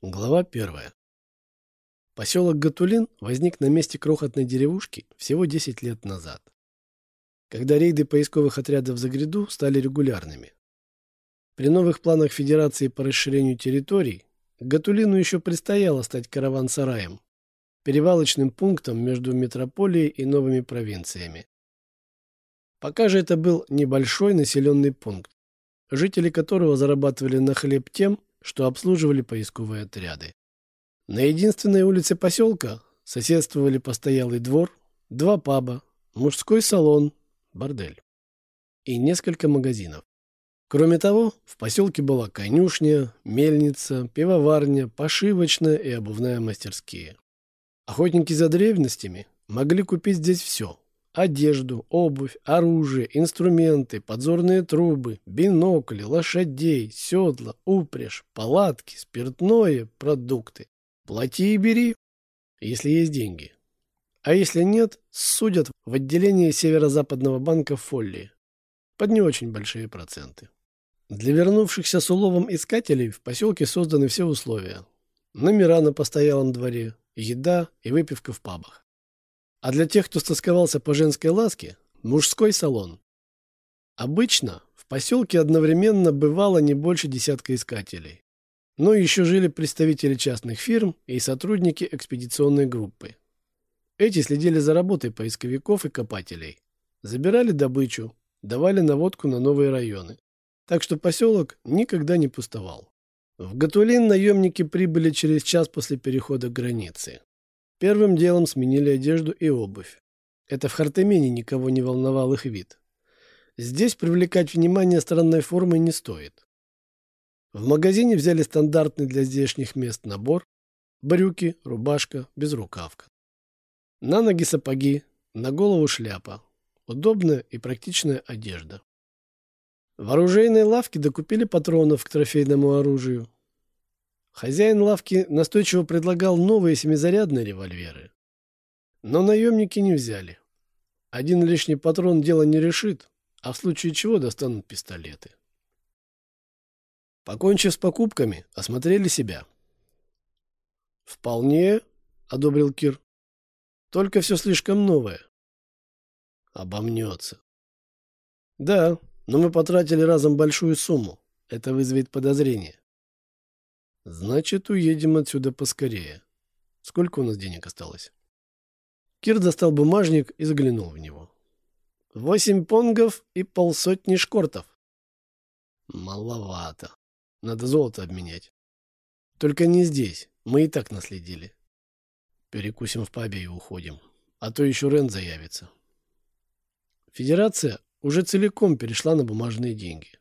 Глава первая. Поселок Гатулин возник на месте крохотной деревушки всего 10 лет назад, когда рейды поисковых отрядов за гряду стали регулярными. При новых планах Федерации по расширению территорий Гатулину еще предстояло стать караван-сараем, перевалочным пунктом между метрополией и новыми провинциями. Пока же это был небольшой населенный пункт, жители которого зарабатывали на хлеб тем, что обслуживали поисковые отряды. На единственной улице поселка соседствовали постоялый двор, два паба, мужской салон, бордель и несколько магазинов. Кроме того, в поселке была конюшня, мельница, пивоварня, пошивочная и обувная мастерские. Охотники за древностями могли купить здесь все одежду, обувь, оружие, инструменты, подзорные трубы, бинокли, лошадей, седла, упряжь, палатки, спиртное, продукты. Плати и бери, если есть деньги. А если нет, судят в отделении Северо-Западного банка Фолли под не очень большие проценты. Для вернувшихся с уловом искателей в поселке созданы все условия. Номера на постоялом дворе, еда и выпивка в пабах. А для тех, кто стосковался по женской ласке, мужской салон. Обычно в поселке одновременно бывало не больше десятка искателей. Но еще жили представители частных фирм и сотрудники экспедиционной группы. Эти следили за работой поисковиков и копателей. Забирали добычу, давали наводку на новые районы. Так что поселок никогда не пустовал. В Гатулин наемники прибыли через час после перехода границы. Первым делом сменили одежду и обувь. Это в Хартемене никого не волновал их вид. Здесь привлекать внимание странной формы не стоит. В магазине взяли стандартный для здешних мест набор. Брюки, рубашка, безрукавка. На ноги сапоги, на голову шляпа. Удобная и практичная одежда. В оружейной лавке докупили патронов к трофейному оружию. Хозяин лавки настойчиво предлагал новые семизарядные револьверы. Но наемники не взяли. Один лишний патрон дело не решит, а в случае чего достанут пистолеты. Покончив с покупками, осмотрели себя. «Вполне», — одобрил Кир. «Только все слишком новое». «Обомнется». «Да, но мы потратили разом большую сумму. Это вызовет подозрение». Значит, уедем отсюда поскорее. Сколько у нас денег осталось? Кир достал бумажник и заглянул в него. Восемь понгов и полсотни шкортов. Маловато. Надо золото обменять. Только не здесь. Мы и так наследили. Перекусим в пабе и уходим. А то еще Рен заявится. Федерация уже целиком перешла на бумажные деньги.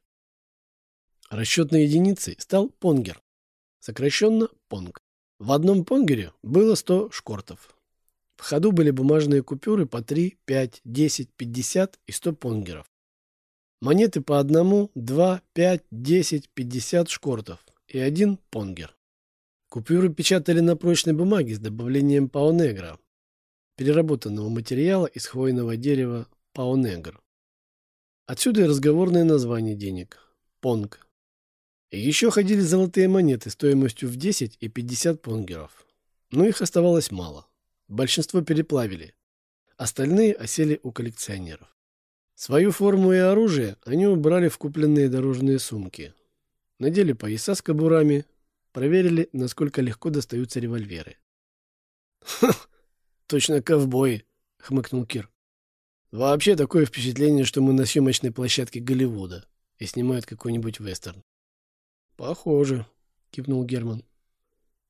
Расчетной единицей стал понгер сокращенно понг. В одном понгере было 100 шкортов. В ходу были бумажные купюры по 3, 5, 10, 50 и 100 понгеров. Монеты по одному, 2, 5, 10, 50 шкортов и один понгер. Купюры печатали на прочной бумаге с добавлением паонегра, переработанного материала из хвойного дерева паонегр. Отсюда и разговорное название денег – понг. Еще ходили золотые монеты стоимостью в 10 и 50 понгеров. Но их оставалось мало. Большинство переплавили. Остальные осели у коллекционеров. Свою форму и оружие они убрали в купленные дорожные сумки. Надели пояса с кобурами, проверили, насколько легко достаются револьверы. точно ковбои!» — хмыкнул Кир. «Вообще такое впечатление, что мы на съемочной площадке Голливуда и снимают какой-нибудь вестерн. Похоже, кивнул Герман.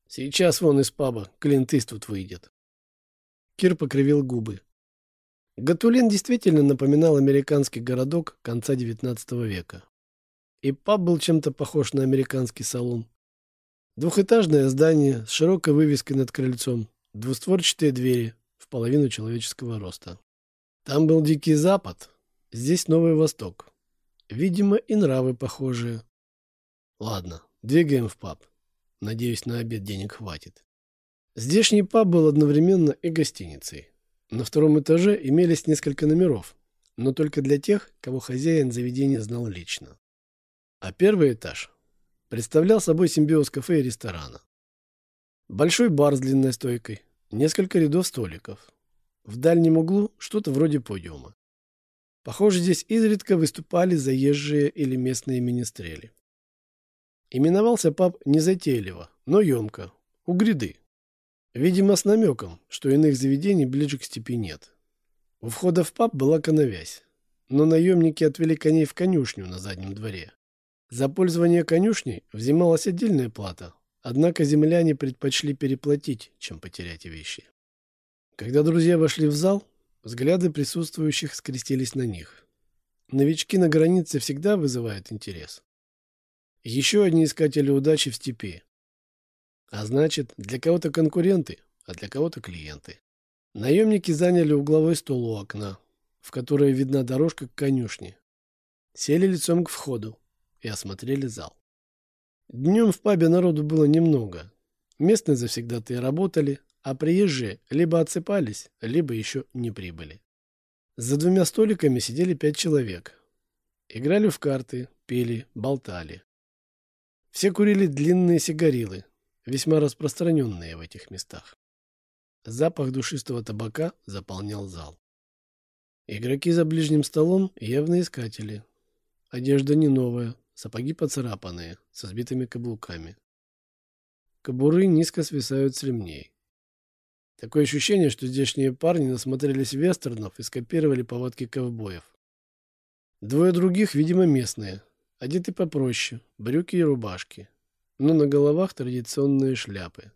Сейчас вон из паба Клинт тут выйдет. Кир покривил губы. Гатулин действительно напоминал американский городок конца XIX века. И паб был чем-то похож на американский салон. Двухэтажное здание с широкой вывеской над крыльцом, двустворчатые двери в половину человеческого роста. Там был Дикий Запад, здесь Новый Восток. Видимо, и нравы похожие. Ладно, двигаем в паб. Надеюсь, на обед денег хватит. Здешний паб был одновременно и гостиницей. На втором этаже имелись несколько номеров, но только для тех, кого хозяин заведения знал лично. А первый этаж представлял собой симбиоз кафе и ресторана. Большой бар с длинной стойкой, несколько рядов столиков. В дальнем углу что-то вроде подиума. Похоже, здесь изредка выступали заезжие или местные министрели. Именовался паб незатейливо, но емко, у гряды. Видимо, с намеком, что иных заведений ближе к степи нет. У входа в паб была коновязь, но наемники отвели коней в конюшню на заднем дворе. За пользование конюшней взималась отдельная плата, однако земляне предпочли переплатить, чем потерять вещи. Когда друзья вошли в зал, взгляды присутствующих скрестились на них. Новички на границе всегда вызывают интерес. Еще одни искатели удачи в степи. А значит, для кого-то конкуренты, а для кого-то клиенты. Наемники заняли угловой стол у окна, в которое видна дорожка к конюшне. Сели лицом к входу и осмотрели зал. Днем в пабе народу было немного. Местные завсегдатые работали, а приезжие либо отсыпались, либо еще не прибыли. За двумя столиками сидели пять человек. Играли в карты, пели, болтали. Все курили длинные сигарилы, весьма распространенные в этих местах. Запах душистого табака заполнял зал. Игроки за ближним столом явно искатели. Одежда не новая, сапоги поцарапанные, со сбитыми каблуками. Кобуры низко свисают с ремней. Такое ощущение, что здешние парни насмотрелись вестернов и скопировали повадки ковбоев. Двое других, видимо, местные. Одеты попроще, брюки и рубашки. Но на головах традиционные шляпы.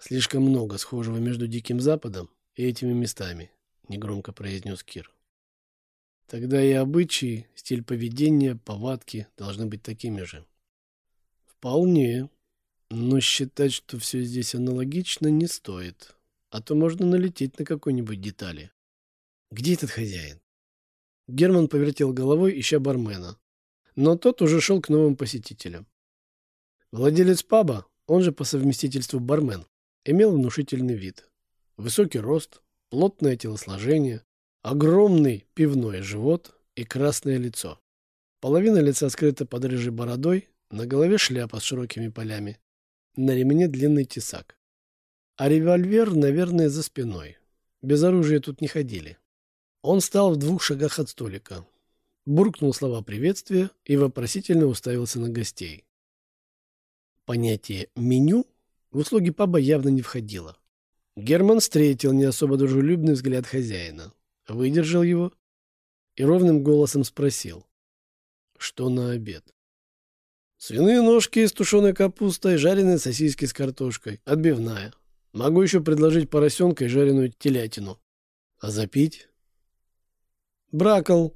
Слишком много схожего между Диким Западом и этими местами, негромко произнес Кир. Тогда и обычаи, стиль поведения, повадки должны быть такими же. Вполне. Но считать, что все здесь аналогично, не стоит. А то можно налететь на какой-нибудь детали. Где этот хозяин? Герман повертел головой, ища бармена. Но тот уже шел к новым посетителям. Владелец паба, он же по совместительству бармен, имел внушительный вид. Высокий рост, плотное телосложение, огромный пивной живот и красное лицо. Половина лица скрыта под рыжей бородой, на голове шляпа с широкими полями, на ремне длинный тесак. А револьвер, наверное, за спиной. Без оружия тут не ходили. Он стал в двух шагах от столика. Буркнул слова приветствия и вопросительно уставился на гостей. Понятие «меню» в услуги паба явно не входило. Герман встретил не особо дружелюбный взгляд хозяина, выдержал его и ровным голосом спросил, что на обед. Свиные ножки с тушеной капустой, жареные сосиски с картошкой, отбивная. Могу еще предложить поросенка и жареную телятину. А запить? Бракл,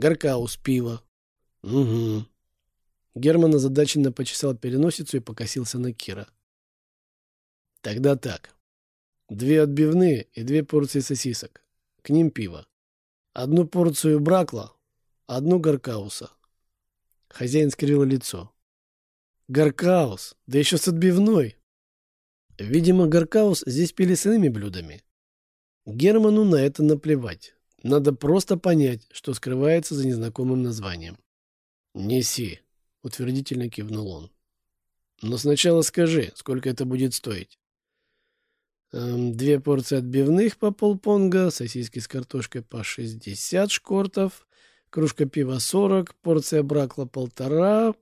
горкаус, пиво. Угу. Герман озадаченно почесал переносицу и покосился на Кира. Тогда так. Две отбивные и две порции сосисок. К ним пиво. Одну порцию бракла, одну горкауса. Хозяин скривил лицо. Горкаус, да еще с отбивной. Видимо, горкаус здесь пили с иными блюдами. Герману на это наплевать. Надо просто понять, что скрывается за незнакомым названием. «Неси», — утвердительно кивнул он. «Но сначала скажи, сколько это будет стоить». Эм, две порции отбивных по полпонга, сосиски с картошкой по 60 шкортов, кружка пива 40, порция бракла полтора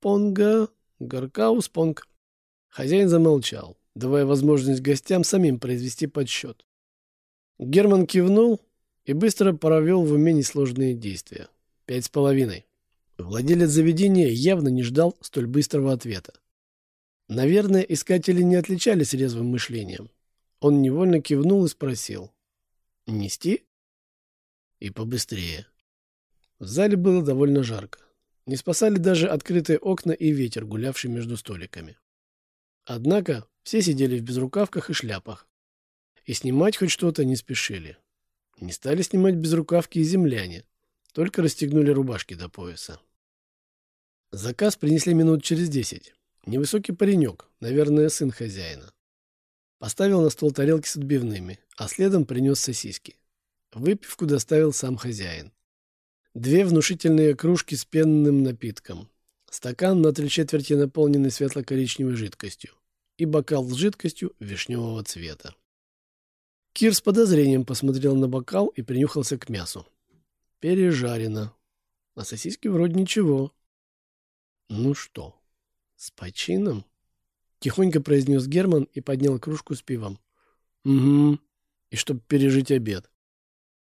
понга, горкаус понг. Хозяин замолчал, давая возможность гостям самим произвести подсчет. Герман кивнул и быстро провел в уме несложные действия. Пять с половиной. Владелец заведения явно не ждал столь быстрого ответа. Наверное, искатели не отличались резвым мышлением. Он невольно кивнул и спросил. «Нести?» «И побыстрее». В зале было довольно жарко. Не спасали даже открытые окна и ветер, гулявший между столиками. Однако все сидели в безрукавках и шляпах. И снимать хоть что-то не спешили. Не стали снимать безрукавки и земляне, только расстегнули рубашки до пояса. Заказ принесли минут через десять. Невысокий паренек, наверное, сын хозяина. Поставил на стол тарелки с отбивными, а следом принес сосиски. Выпивку доставил сам хозяин. Две внушительные кружки с пенным напитком. Стакан на три четверти наполненный светло-коричневой жидкостью. и бокал с жидкостью вишневого цвета. Кир с подозрением посмотрел на бокал и принюхался к мясу. Пережарено. А сосиски вроде ничего. Ну что, с почином? Тихонько произнес Герман и поднял кружку с пивом. Угу. И чтобы пережить обед.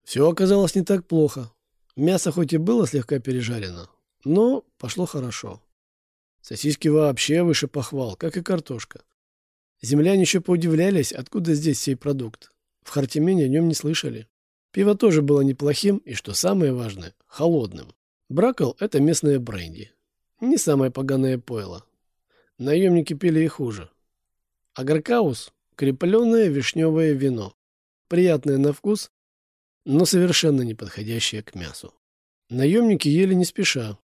Все оказалось не так плохо. Мясо хоть и было слегка пережарено, но пошло хорошо. Сосиски вообще выше похвал, как и картошка. Земляне еще поудивлялись, откуда здесь сей продукт. В Хартимене о нем не слышали. Пиво тоже было неплохим и, что самое важное, холодным. Бракл – это местное бренди. Не самое поганое пойло. Наемники пили и хуже. Агаркаус – крепленное вишневое вино. Приятное на вкус, но совершенно не подходящее к мясу. Наемники ели не спеша.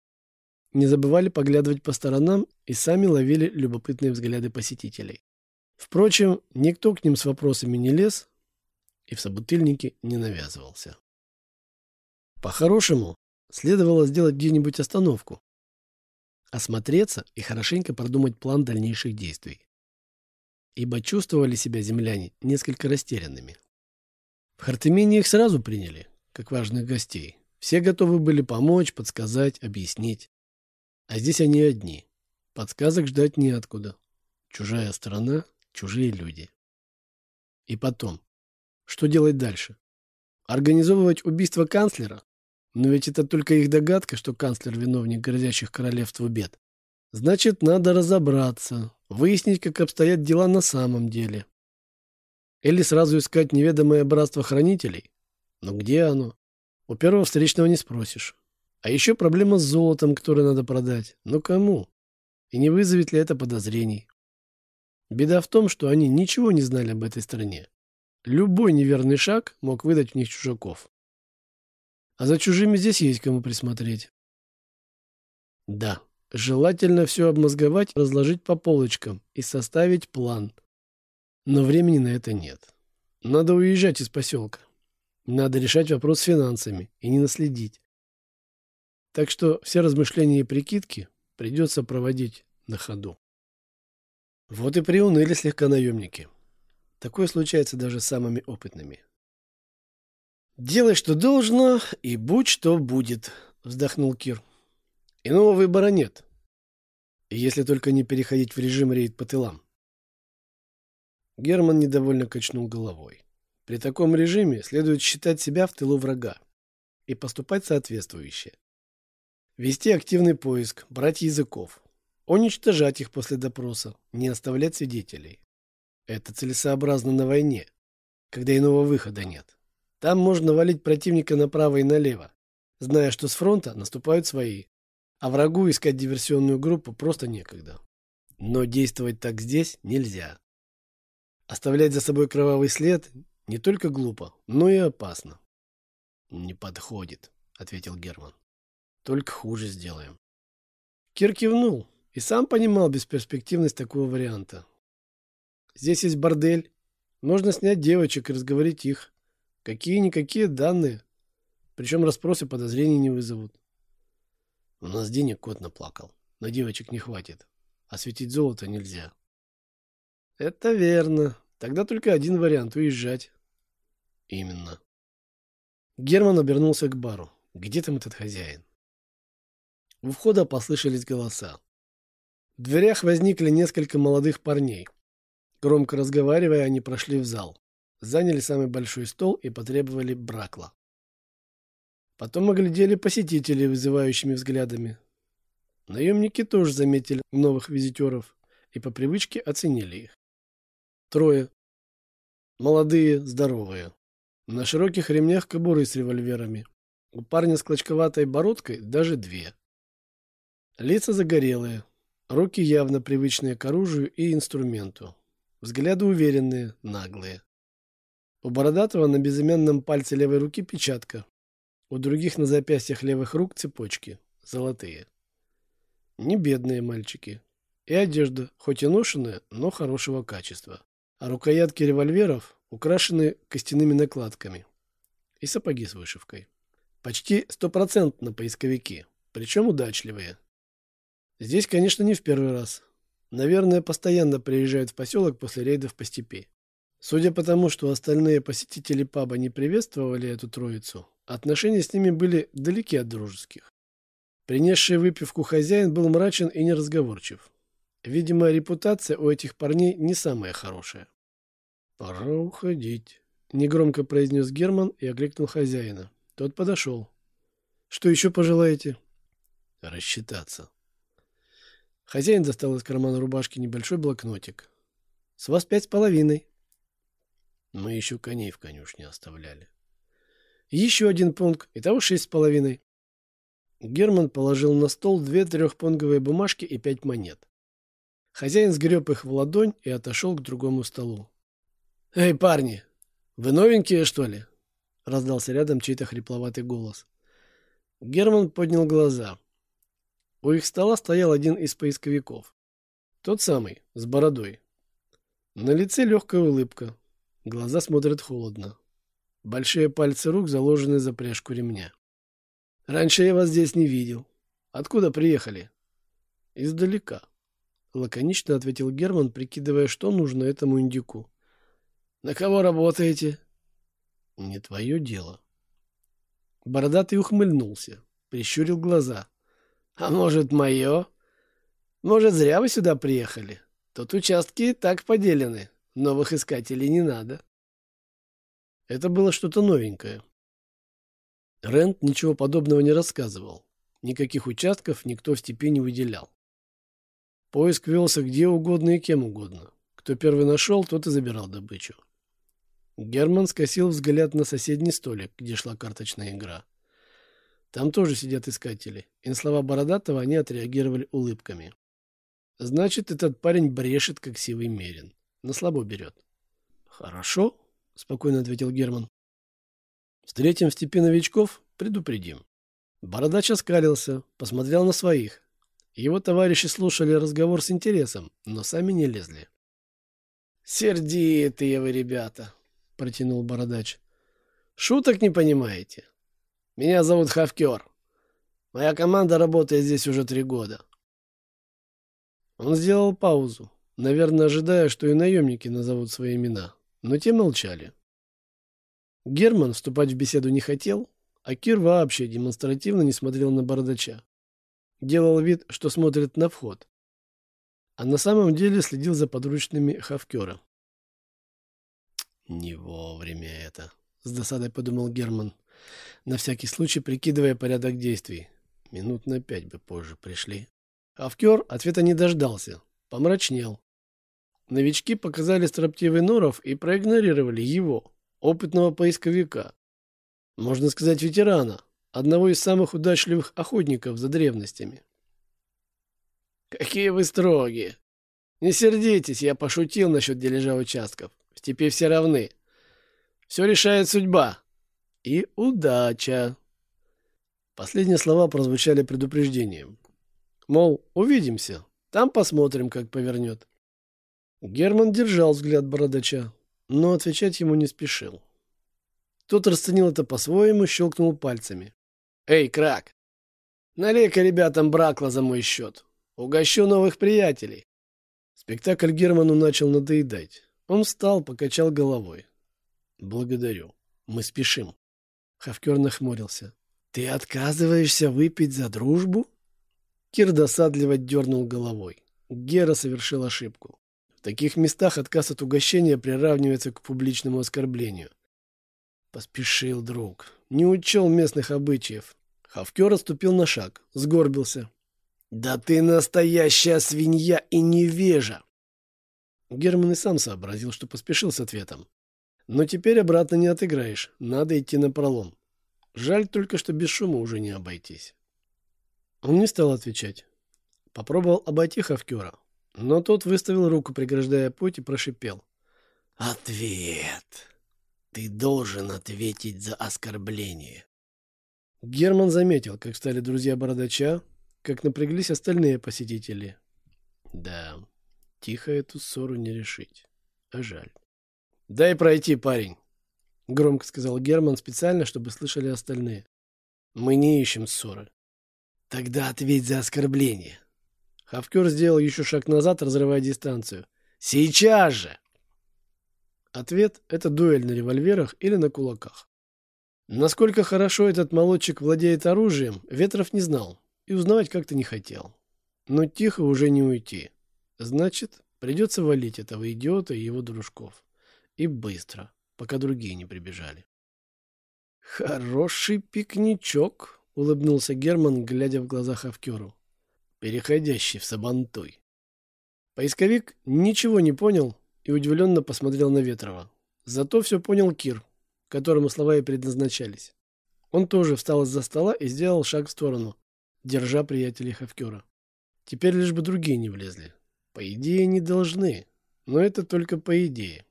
Не забывали поглядывать по сторонам и сами ловили любопытные взгляды посетителей. Впрочем, никто к ним с вопросами не лез и в собутыльнике не навязывался. По-хорошему, следовало сделать где-нибудь остановку, осмотреться и хорошенько продумать план дальнейших действий. Ибо чувствовали себя земляне несколько растерянными. В Хартемине их сразу приняли, как важных гостей. Все готовы были помочь, подсказать, объяснить. А здесь они одни. Подсказок ждать неоткуда. Чужая страна, чужие люди. И потом, что делать дальше? Организовывать убийство канцлера? Но ведь это только их догадка, что канцлер виновник грозящих королевству бед. Значит, надо разобраться, выяснить, как обстоят дела на самом деле. Или сразу искать неведомое братство хранителей? Но где оно? У первого встречного не спросишь. А еще проблема с золотом, которое надо продать. Но кому? И не вызовет ли это подозрений? Беда в том, что они ничего не знали об этой стране. Любой неверный шаг мог выдать в них чужаков. А за чужими здесь есть кому присмотреть. Да, желательно все обмозговать, разложить по полочкам и составить план. Но времени на это нет. Надо уезжать из поселка. Надо решать вопрос с финансами и не наследить. Так что все размышления и прикидки придется проводить на ходу. Вот и приуныли слегка наемники. Такое случается даже с самыми опытными. «Делай, что должно, и будь, что будет», — вздохнул Кир. «Иного выбора нет. Если только не переходить в режим рейд по тылам». Герман недовольно качнул головой. При таком режиме следует считать себя в тылу врага и поступать соответствующе. Вести активный поиск, брать языков, уничтожать их после допроса, не оставлять свидетелей. Это целесообразно на войне, когда иного выхода нет. Там можно валить противника направо и налево, зная, что с фронта наступают свои, а врагу искать диверсионную группу просто некогда. Но действовать так здесь нельзя. Оставлять за собой кровавый след не только глупо, но и опасно. «Не подходит», — ответил Герман. «Только хуже сделаем». Кир кивнул и сам понимал бесперспективность такого варианта. Здесь есть бордель. Можно снять девочек и разговорить их. Какие-никакие данные. Причем расспросы подозрений не вызовут. У нас денег кот наплакал. На девочек не хватит. Осветить золото нельзя. Это верно. Тогда только один вариант — уезжать. Именно. Герман обернулся к бару. Где там этот хозяин? У входа послышались голоса. В дверях возникли несколько молодых парней. Громко разговаривая, они прошли в зал. Заняли самый большой стол и потребовали бракла. Потом оглядели посетителей вызывающими взглядами. Наемники тоже заметили новых визитеров и по привычке оценили их. Трое. Молодые, здоровые. На широких ремнях кобуры с револьверами. У парня с клочковатой бородкой даже две. Лица загорелые, руки явно привычные к оружию и инструменту. Взгляды уверенные, наглые. У Бородатого на безымянном пальце левой руки печатка. У других на запястьях левых рук цепочки. Золотые. Не бедные мальчики. И одежда, хоть и ношенная, но хорошего качества. А рукоятки револьверов украшены костяными накладками. И сапоги с вышивкой. Почти стопроцентно поисковики. Причем удачливые. Здесь, конечно, не в первый раз. Наверное, постоянно приезжают в поселок после рейдов по степи. Судя по тому, что остальные посетители паба не приветствовали эту троицу, отношения с ними были далеки от дружеских. Принесший выпивку хозяин был мрачен и неразговорчив. Видимо, репутация у этих парней не самая хорошая. «Пора уходить», — негромко произнес Герман и окликнул хозяина. Тот подошел. «Что еще пожелаете?» «Рассчитаться». Хозяин достал из кармана рубашки небольшой блокнотик. «С вас пять с половиной». Мы еще коней в конюшне оставляли. Еще один пункт, итого шесть с половиной. Герман положил на стол две трехпонговые бумажки и пять монет. Хозяин сгреб их в ладонь и отошел к другому столу. «Эй, парни, вы новенькие, что ли?» Раздался рядом чей-то хрипловатый голос. Герман поднял глаза. У их стола стоял один из поисковиков. Тот самый, с бородой. На лице легкая улыбка. Глаза смотрят холодно. Большие пальцы рук заложены за пряжку ремня. Раньше я вас здесь не видел. Откуда приехали? Издалека. Лаконично ответил Герман, прикидывая, что нужно этому индюку. На кого работаете? Не твое дело. Бородатый ухмыльнулся, прищурил глаза. А может, мое? Может, зря вы сюда приехали? Тут участки так поделены. Новых искателей не надо. Это было что-то новенькое. Рент ничего подобного не рассказывал. Никаких участков никто в степи не выделял. Поиск велся где угодно и кем угодно. Кто первый нашел, тот и забирал добычу. Герман скосил взгляд на соседний столик, где шла карточная игра. Там тоже сидят искатели, и на слова Бородатого они отреагировали улыбками. Значит, этот парень брешет, как сивый мерин. На слабо берет. Хорошо, спокойно ответил Герман. Встретим в степи новичков, предупредим. Бородач оскалился, посмотрел на своих. Его товарищи слушали разговор с интересом, но сами не лезли. «Сердитые вы, ребята!» — протянул Бородач. «Шуток не понимаете? Меня зовут Хавкер. Моя команда работает здесь уже три года». Он сделал паузу, наверное, ожидая, что и наемники назовут свои имена, но те молчали. Герман вступать в беседу не хотел, а Кир вообще демонстративно не смотрел на бородача. Делал вид, что смотрит на вход. А на самом деле следил за подручными Хавкера. «Не вовремя это», — с досадой подумал Герман, на всякий случай прикидывая порядок действий. Минут на пять бы позже пришли. Хавкер ответа не дождался, помрачнел. Новички показали строптивый норов и проигнорировали его, опытного поисковика. Можно сказать, ветерана, одного из самых удачливых охотников за древностями. «Какие вы строгие! Не сердитесь, я пошутил насчет дележа участков. В степи все равны. Все решает судьба. И удача!» Последние слова прозвучали предупреждением. Мол, увидимся, там посмотрим, как повернет. Герман держал взгляд бородача но отвечать ему не спешил. Тот расценил это по-своему, щелкнул пальцами. «Эй, крак! Налей-ка ребятам бракла за мой счет. Угощу новых приятелей!» Спектакль Герману начал надоедать. Он встал, покачал головой. «Благодарю. Мы спешим». Хавкер нахмурился. «Ты отказываешься выпить за дружбу?» Кир досадливо дернул головой. Гера совершил ошибку таких местах отказ от угощения приравнивается к публичному оскорблению. Поспешил друг. Не учел местных обычаев. Хавкер отступил на шаг, сгорбился. «Да ты настоящая свинья и невежа!» Герман и сам сообразил, что поспешил с ответом. Но теперь обратно не отыграешь, надо идти на пролом. Жаль только, что без шума уже не обойтись. Он не стал отвечать. Попробовал обойти Хавкера, но тот выставил руку, преграждая путь, и прошипел. «Ответ! Ты должен ответить за оскорбление!» Герман заметил, как стали друзья бородача, как напряглись остальные посетители. Да, тихо эту ссору не решить. А жаль. «Дай пройти, парень!» — громко сказал Герман специально, чтобы слышали остальные. «Мы не ищем ссоры». «Тогда ответь за оскорбление!» Хавкер сделал еще шаг назад, разрывая дистанцию. «Сейчас же!» Ответ – это дуэль на револьверах или на кулаках. Насколько хорошо этот молодчик владеет оружием, Ветров не знал и узнавать как-то не хотел. Но тихо уже не уйти. Значит, придется валить этого идиота и его дружков. И быстро, пока другие не прибежали. «Хороший пикничок», — улыбнулся Герман, глядя в глаза Хавкеру, переходящий в Сабантуй. Поисковик ничего не понял и удивленно посмотрел на Ветрова. Зато все понял Кир, которому слова и предназначались. Он тоже встал из-за стола и сделал шаг в сторону, держа приятелей Хавкера. Теперь лишь бы другие не влезли. По идее, не должны, но это только по идее.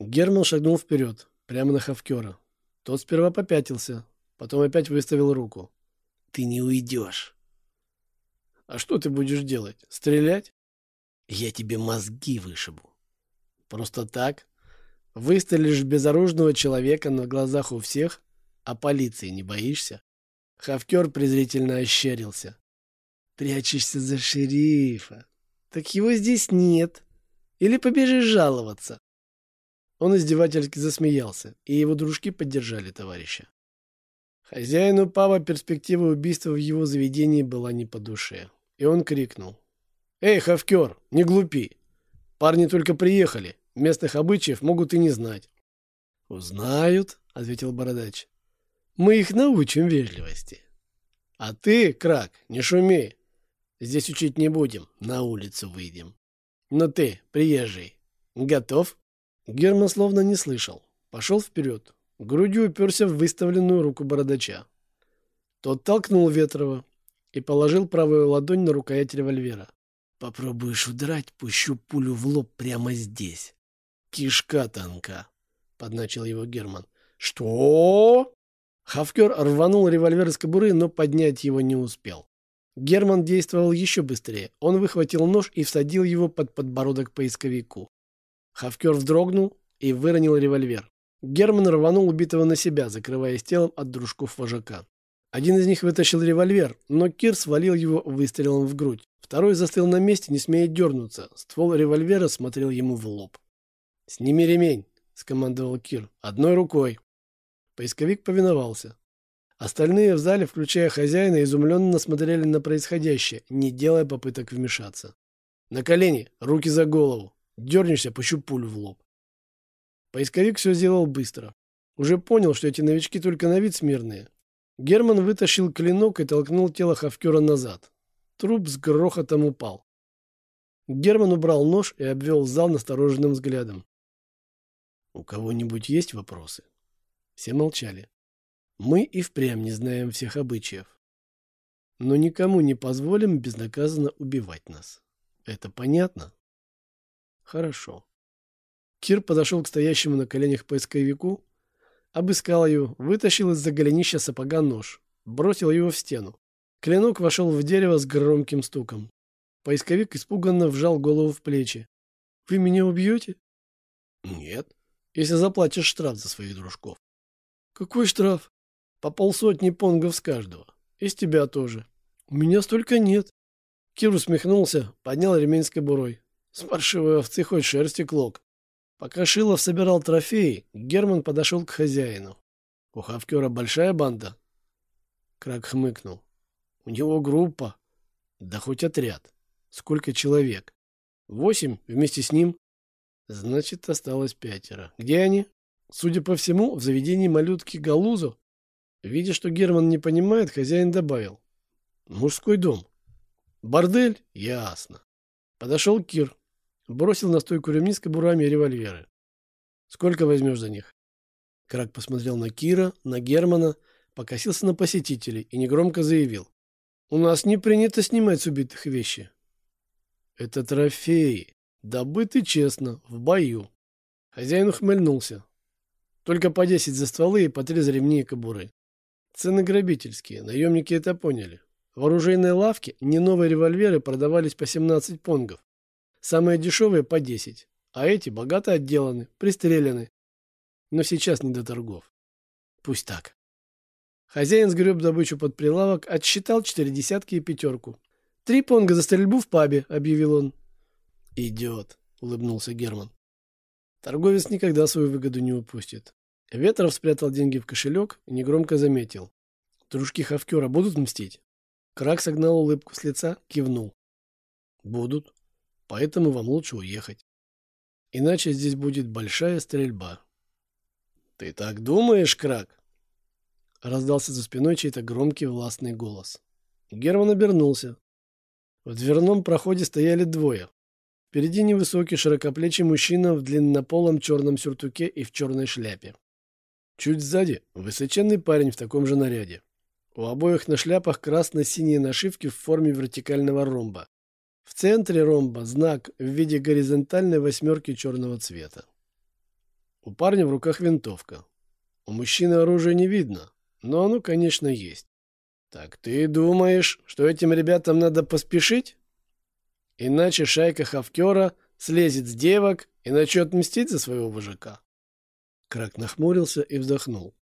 Герман шагнул вперед, прямо на Хавкера. Тот сперва попятился, потом опять выставил руку. «Ты не уйдешь». «А что ты будешь делать? Стрелять?» «Я тебе мозги вышибу». «Просто так? Выстрелишь безоружного человека на глазах у всех, а полиции не боишься?» Хавкер презрительно ощерился. «Прячешься за шерифа. Так его здесь нет. Или побежишь жаловаться?» Он издевательски засмеялся, и его дружки поддержали товарища. Хозяину Пава перспектива убийства в его заведении была не по душе, и он крикнул. «Эй, Хавкер, не глупи! Парни только приехали, местных обычаев могут и не знать». «Узнают», — ответил Бородач. «Мы их научим вежливости». «А ты, Крак, не шуми. Здесь учить не будем, на улицу выйдем. Но ты, приезжий, готов?» Герман словно не слышал. Пошел вперед. Грудью уперся в выставленную руку бородача. Тот толкнул Ветрова и положил правую ладонь на рукоять револьвера. «Попробуешь удрать, пущу пулю в лоб прямо здесь. Кишка тонка», — подначил его Герман. «Что?» Хавкер рванул револьвер из кобуры, но поднять его не успел. Герман действовал еще быстрее. Он выхватил нож и всадил его под подбородок поисковику. Хавкер вздрогнул и выронил револьвер. Герман рванул убитого на себя, закрываясь телом от дружков вожака. Один из них вытащил револьвер, но Кир свалил его выстрелом в грудь. Второй застыл на месте, не смея дернуться. Ствол револьвера смотрел ему в лоб. «Сними ремень», — скомандовал Кир. «Одной рукой». Поисковик повиновался. Остальные в зале, включая хозяина, изумленно смотрели на происходящее, не делая попыток вмешаться. «На колени! Руки за голову!» Дернешься, пущу пулю в лоб. Поисковик все сделал быстро. Уже понял, что эти новички только на вид смирные. Герман вытащил клинок и толкнул тело Хавкера назад. Труп с грохотом упал. Герман убрал нож и обвел зал настороженным взглядом. «У кого-нибудь есть вопросы?» Все молчали. «Мы и впрямь не знаем всех обычаев. Но никому не позволим безнаказанно убивать нас. Это понятно?» Хорошо. Кир подошел к стоящему на коленях поисковику, обыскал ее, вытащил из-за голенища сапога нож, бросил его в стену. Клинок вошел в дерево с громким стуком. Поисковик испуганно вжал голову в плечи. «Вы меня убьете?» «Нет, если заплатишь штраф за своих дружков». «Какой штраф?» «По полсотни понгов с каждого. И с тебя тоже». «У меня столько нет». Кир усмехнулся, поднял ремень с кобурой. С паршивой овцы хоть шерсти клок. Пока Шилов собирал трофеи, Герман подошел к хозяину. У Хавкера большая банда? Крак хмыкнул. У него группа. Да хоть отряд. Сколько человек? Восемь вместе с ним? Значит, осталось пятеро. Где они? Судя по всему, в заведении малютки Галузу. Видя, что Герман не понимает, хозяин добавил. Мужской дом. Бордель? Ясно. Подошел Кир. Бросил на стойку ремни с кобурами и револьверы. «Сколько возьмешь за них?» Крак посмотрел на Кира, на Германа, покосился на посетителей и негромко заявил. «У нас не принято снимать с убитых вещи». «Это трофеи, добыты честно, в бою». Хозяин ухмыльнулся. «Только по десять за стволы и по три за ремни и кобуры. Цены грабительские, наемники это поняли. В оружейной лавке не новые револьверы продавались по 17 понгов. Самые дешевые по 10, а эти богато отделаны, пристреляны. Но сейчас не до торгов. Пусть так. Хозяин сгреб добычу под прилавок, отсчитал четыре десятки и пятерку. Три понга за стрельбу в пабе», — объявил он. «Идет», — улыбнулся Герман. Торговец никогда свою выгоду не упустит. Ветров спрятал деньги в кошелек и негромко заметил. «Дружки Хавкера будут мстить?» Крак согнал улыбку с лица, кивнул. «Будут. Поэтому вам лучше уехать. Иначе здесь будет большая стрельба». «Ты так думаешь, Крак?» Раздался за спиной чей-то громкий властный голос. Герман обернулся. В дверном проходе стояли двое. Впереди невысокий широкоплечий мужчина в длиннополом черном сюртуке и в черной шляпе. Чуть сзади высоченный парень в таком же наряде. У обоих на шляпах красно-синие нашивки в форме вертикального ромба. В центре ромба знак в виде горизонтальной восьмерки черного цвета. У парня в руках винтовка. У мужчины оружия не видно, но оно, конечно, есть. Так ты думаешь, что этим ребятам надо поспешить? Иначе шайка Хавкера слезет с девок и начнет мстить за своего вожака. Крак нахмурился и вздохнул.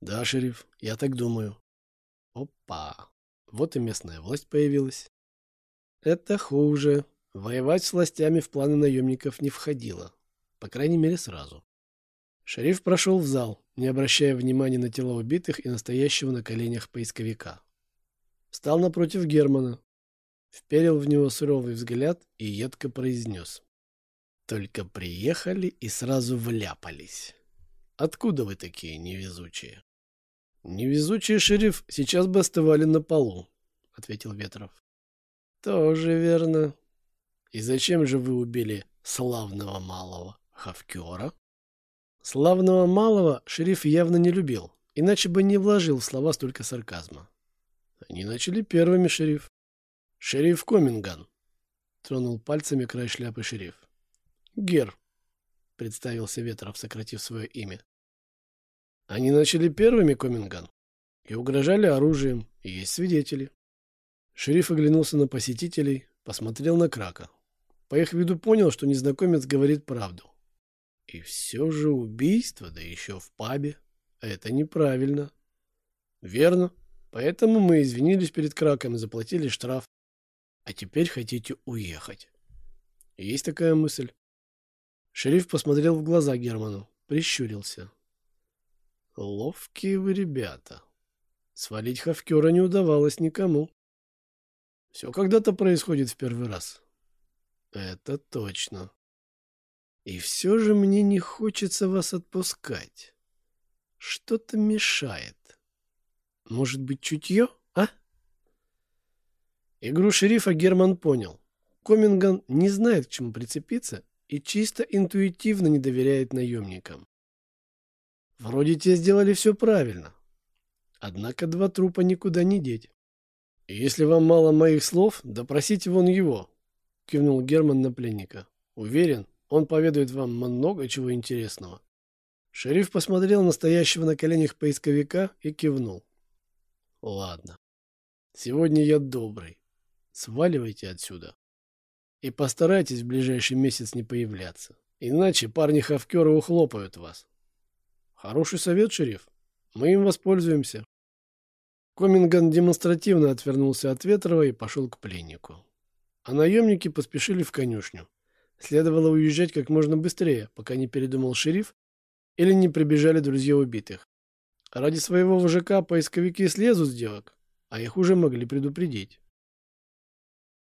Да, шериф, я так думаю. Опа, вот и местная власть появилась. Это хуже. Воевать с властями в планы наемников не входило. По крайней мере, сразу. Шериф прошел в зал, не обращая внимания на тела убитых и настоящего на коленях поисковика. Встал напротив Германа, вперил в него суровый взгляд и едко произнес. «Только приехали и сразу вляпались. Откуда вы такие невезучие?» «Невезучие, шериф, сейчас бы остывали на полу», — ответил Ветров. «Тоже верно. И зачем же вы убили славного малого Хавкера?» Славного малого шериф явно не любил, иначе бы не вложил в слова столько сарказма. Они начали первыми, шериф. Шериф Коминган. Тронул пальцами край шляпы шериф. Гер, представился Ветров, сократив свое имя. Они начали первыми, Коминган, и угрожали оружием, и есть свидетели. Шериф оглянулся на посетителей, посмотрел на Крака. По их виду понял, что незнакомец говорит правду. И все же убийство, да еще в пабе. Это неправильно. Верно. Поэтому мы извинились перед Краком и заплатили штраф. А теперь хотите уехать. Есть такая мысль. Шериф посмотрел в глаза Герману, прищурился. Ловкие вы ребята. Свалить Хавкера не удавалось никому. Все когда-то происходит в первый раз. Это точно. И все же мне не хочется вас отпускать. Что-то мешает. Может быть, чутье, а? Игру шерифа Герман понял. Коминган не знает, к чему прицепиться и чисто интуитивно не доверяет наемникам. Вроде те сделали все правильно. Однако два трупа никуда не деть. «Если вам мало моих слов, допросите вон его», — кивнул Герман на пленника. «Уверен, он поведает вам много чего интересного. Шериф посмотрел на стоящего на коленях поисковика и кивнул. Ладно. Сегодня я добрый. Сваливайте отсюда. И постарайтесь в ближайший месяц не появляться. Иначе парни Хавкера ухлопают вас. Хороший совет, шериф. Мы им воспользуемся. Коминган демонстративно отвернулся от Ветрова и пошел к пленнику. А наемники поспешили в конюшню. Следовало уезжать как можно быстрее, пока не передумал шериф или не прибежали друзья убитых. Ради своего вожака поисковики слезут с девок, а их уже могли предупредить.